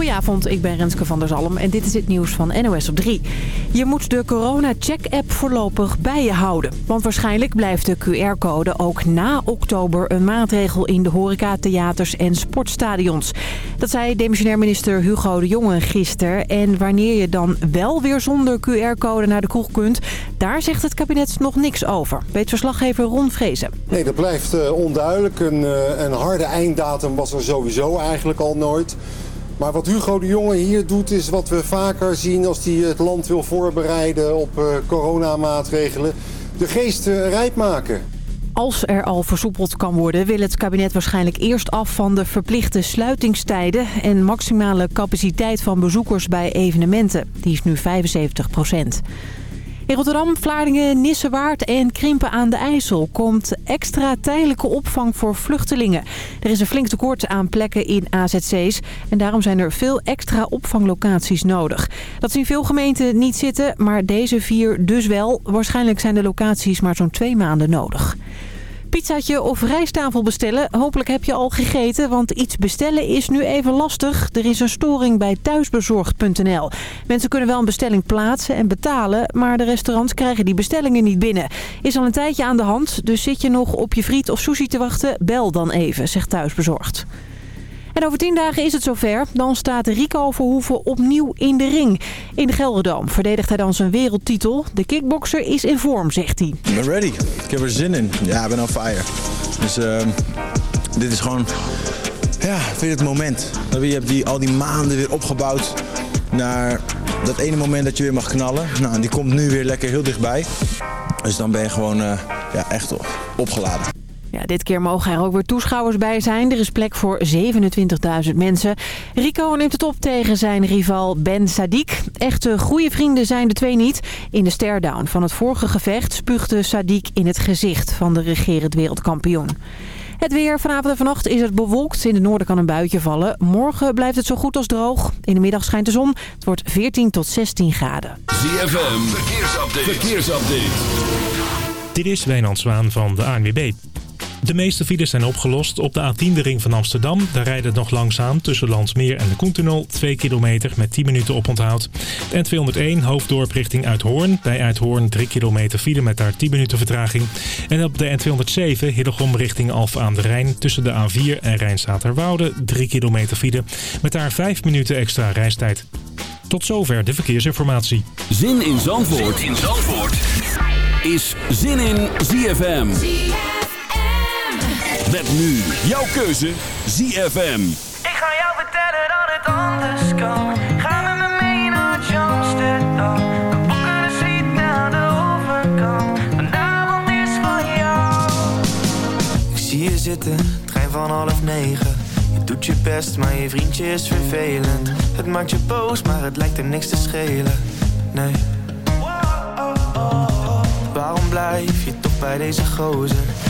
Goedenavond, ik ben Renske van der Zalm en dit is het nieuws van NOS op 3. Je moet de corona-check-app voorlopig bij je houden. Want waarschijnlijk blijft de QR-code ook na oktober een maatregel in de horeca, theaters en sportstadions. Dat zei demissionair minister Hugo de Jonge gisteren. En wanneer je dan wel weer zonder QR-code naar de kroeg kunt, daar zegt het kabinet nog niks over. Weet verslaggever Ron Vrezen. Nee, dat blijft uh, onduidelijk. Uh, een harde einddatum was er sowieso eigenlijk al nooit. Maar wat Hugo de Jonge hier doet is wat we vaker zien als hij het land wil voorbereiden op uh, coronamaatregelen. De geest rijp maken. Als er al versoepeld kan worden, wil het kabinet waarschijnlijk eerst af van de verplichte sluitingstijden en maximale capaciteit van bezoekers bij evenementen. Die is nu 75 procent. In Rotterdam, Vlaardingen, Nissewaard en Krimpen aan de IJssel komt extra tijdelijke opvang voor vluchtelingen. Er is een flink tekort aan plekken in AZC's en daarom zijn er veel extra opvanglocaties nodig. Dat zien veel gemeenten niet zitten, maar deze vier dus wel. Waarschijnlijk zijn de locaties maar zo'n twee maanden nodig. Pizzaatje of rijsttafel bestellen. Hopelijk heb je al gegeten, want iets bestellen is nu even lastig. Er is een storing bij thuisbezorgd.nl. Mensen kunnen wel een bestelling plaatsen en betalen, maar de restaurants krijgen die bestellingen niet binnen. Is al een tijdje aan de hand, dus zit je nog op je friet of sushi te wachten? Bel dan even, zegt Thuisbezorgd. En over tien dagen is het zover. Dan staat Rico Verhoeven opnieuw in de ring. In de Gelderdoom verdedigt hij dan zijn wereldtitel. De kickbokser is in vorm, zegt hij. Ben ready. Ik heb er zin in. Ja, ik ben on fire. Dus uh, dit is gewoon... Ja, vind het moment. Je hebt die, al die maanden weer opgebouwd naar dat ene moment dat je weer mag knallen. Nou, die komt nu weer lekker heel dichtbij. Dus dan ben je gewoon uh, ja, echt opgeladen. Ja, dit keer mogen er ook weer toeschouwers bij zijn. Er is plek voor 27.000 mensen. Rico neemt het op tegen zijn rival Ben Sadiq. Echte goede vrienden zijn de twee niet. In de stare-down van het vorige gevecht spuugde Sadiq in het gezicht van de regerend wereldkampioen. Het weer. Vanavond en vannacht is het bewolkt. In het noorden kan een buitje vallen. Morgen blijft het zo goed als droog. In de middag schijnt de zon. Het wordt 14 tot 16 graden. ZFM. Verkeersupdate. Verkeersupdate. Dit is Wijnand Zwaan van de ANWB. De meeste files zijn opgelost. Op de A10 de ring van Amsterdam. Daar rijdt het nog langzaam tussen Landsmeer en de Koentunnel. 2 kilometer met 10 minuten oponthoud. De N201 hoofddorp richting Uithoorn. Bij Uithoorn 3 kilometer file met daar 10 minuten vertraging. En op de N207 Hillegom richting Alphen aan de Rijn. Tussen de A4 en Rijnstaterwoude 3 kilometer file. Met daar 5 minuten extra reistijd. Tot zover de verkeersinformatie. Zin in Zandvoort, zin in Zandvoort. is Zin in ZFM. Met nu jouw keuze ZFM. Ik ga jou vertellen dat het anders kan. Ga met me mee naar Amsterdam. We boeken een suite naar de overkant. Vanavond is van jou. Ik zie je zitten, trein van half negen. Je doet je best, maar je vriendje is vervelend. Het maakt je boos, maar het lijkt er niks te schelen. Nee. Waarom blijf je toch bij deze gozer?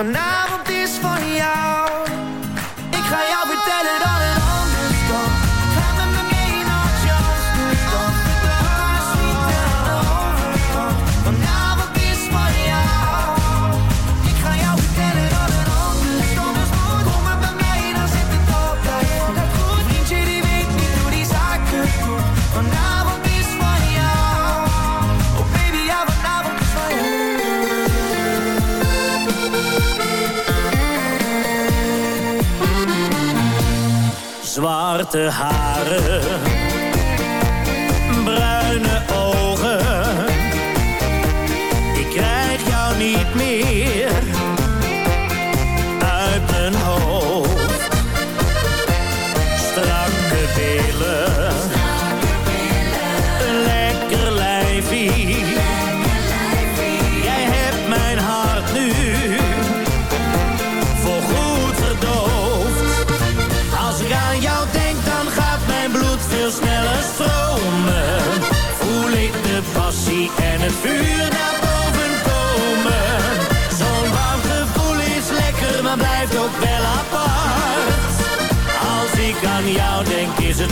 for now De haren.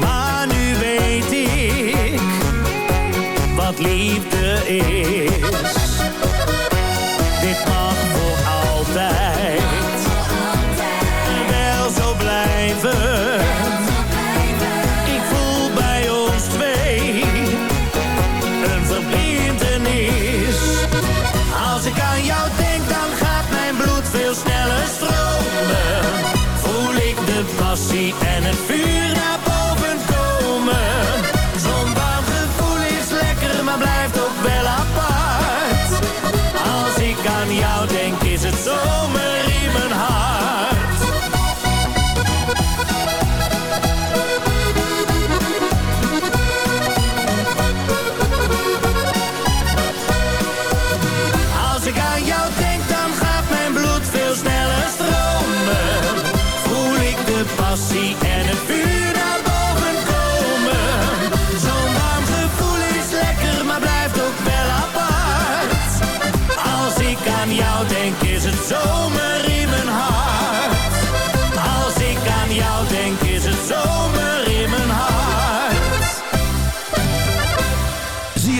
maar nu weet ik wat liefde is.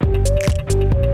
な。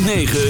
106.9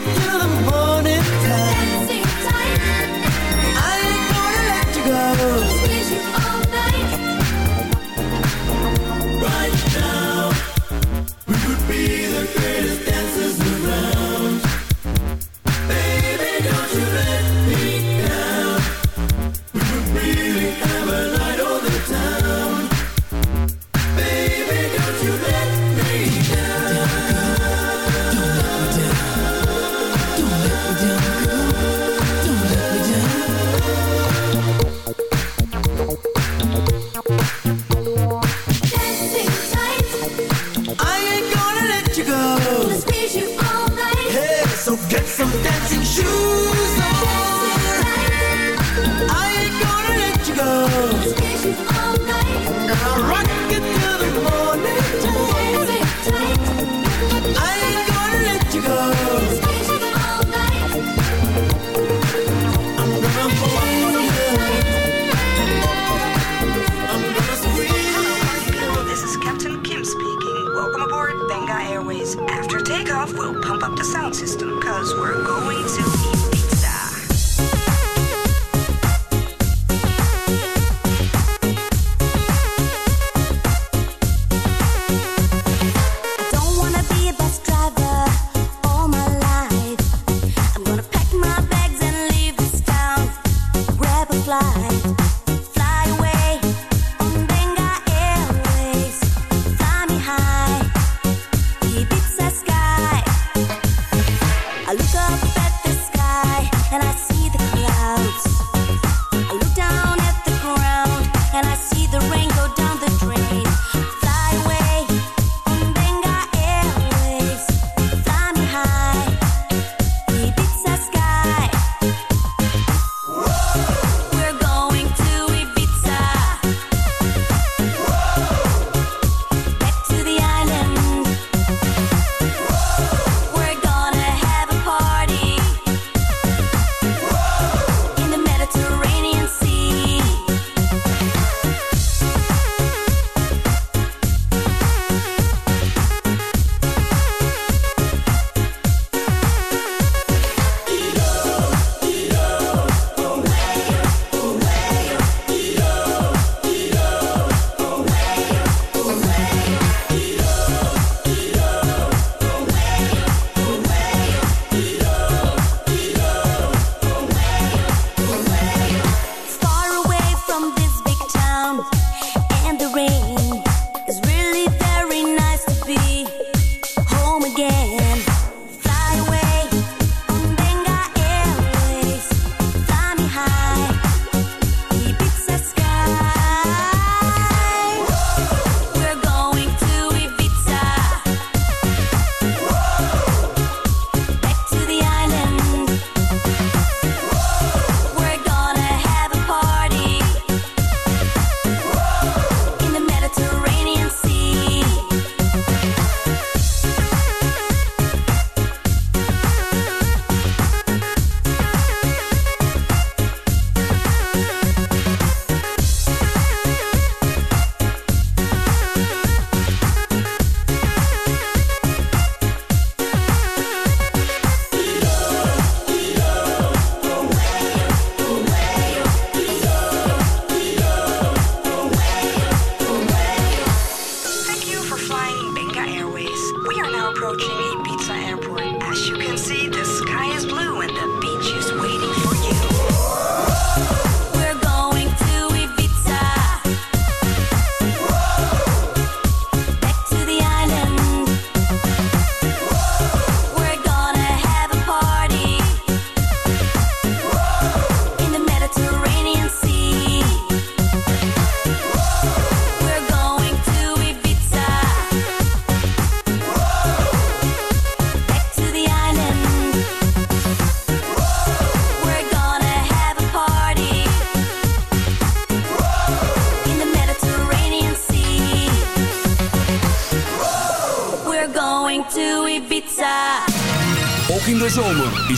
through the morning.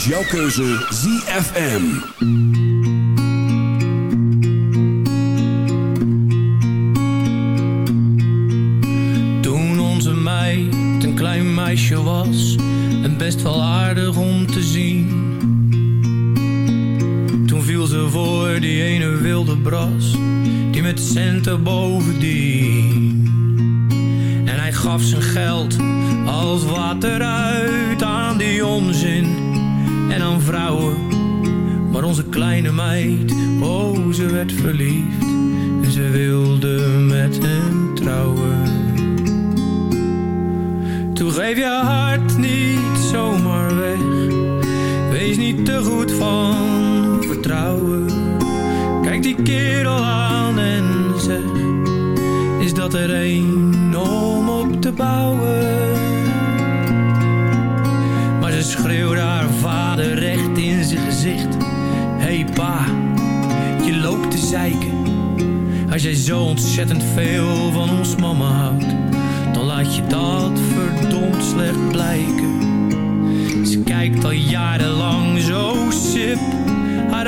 jouw keuze ZFM.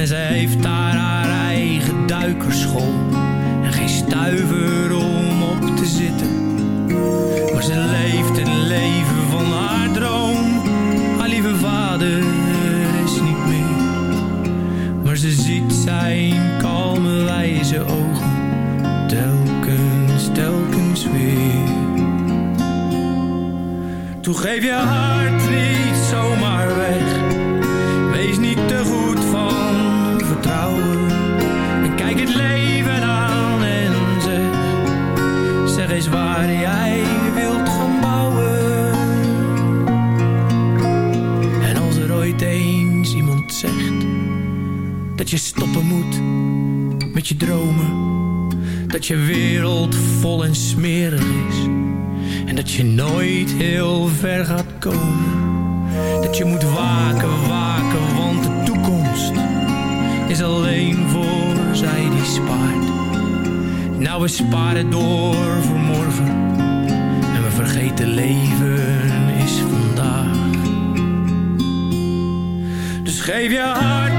En ze heeft daar haar eigen duikerschool. En geen stuiver om op te zitten. Maar ze leeft een leven van haar droom. Haar lieve vader is niet meer. Maar ze ziet zijn kalme wijze ogen. Telkens, telkens weer. Toen geef je hart stoppen moet met je dromen. Dat je wereld vol en smerig is. En dat je nooit heel ver gaat komen. Dat je moet waken, waken, want de toekomst is alleen voor zij die spaart. Nou, we sparen door voor morgen. En we vergeten leven is vandaag. Dus geef je hart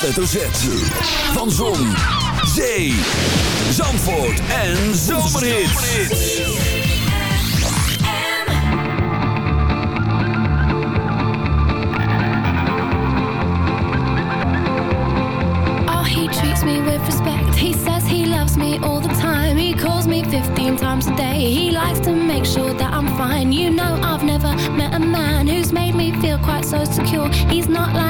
hoofdletter Z. Van Zon, Zee, Zandvoort en oh, me with respect. He says he loves me all the time. He calls me 15 times a day. He likes to make sure that I'm fine. You know I've never met a man Who's made me feel quite so secure. He's not like